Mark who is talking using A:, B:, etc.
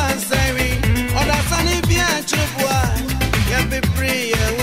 A: one saving, or that's an if you are you be free.